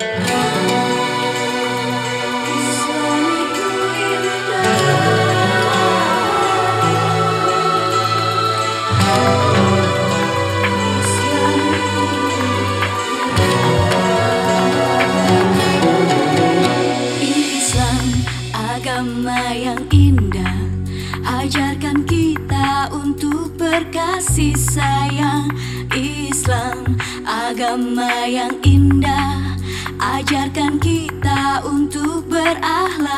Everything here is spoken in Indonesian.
agama yang indah. Ajarkan kita untuk berkasih sayang. Islam agama yang indah Ajarkan kita untuk berakhlak